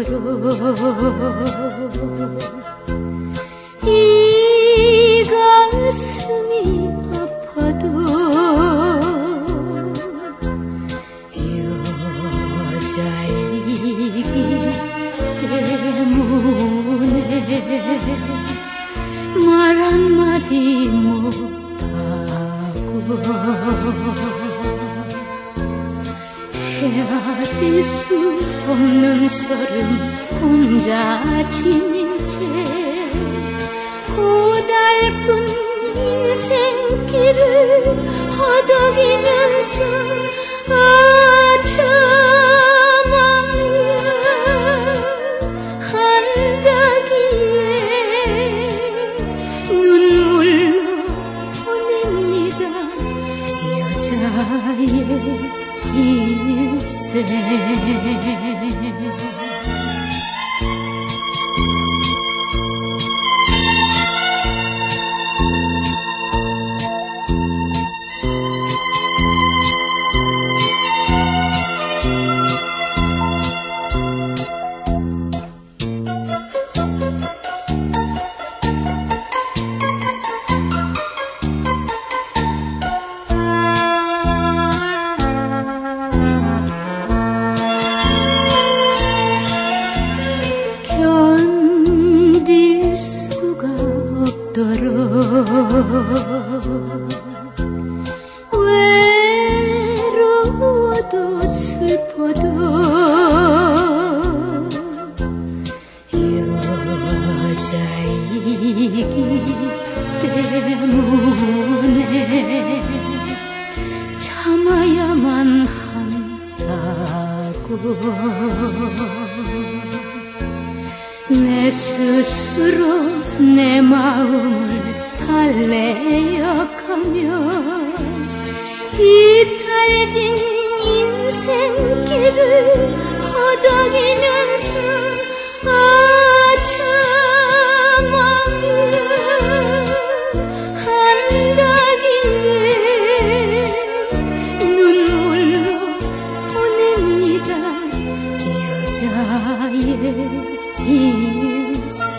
이 가슴이 아파도 여자이기 때문에 말 한마디 못하고 해야 될수 없는 서름 혼자 지닌 채 고달픈 인생길을 허덕이면서 아참아야 한다기에 눈물로 보냅니다. 여자의 일생 외로워도 슬퍼도 여자이기 때문에 참아야만 한다고. 내 스스로 내 마음을 달래어 가면 이탈진 인생길을 허덕이면서 아참아야 한다기에 눈물로 보냅니다. 여자의 일생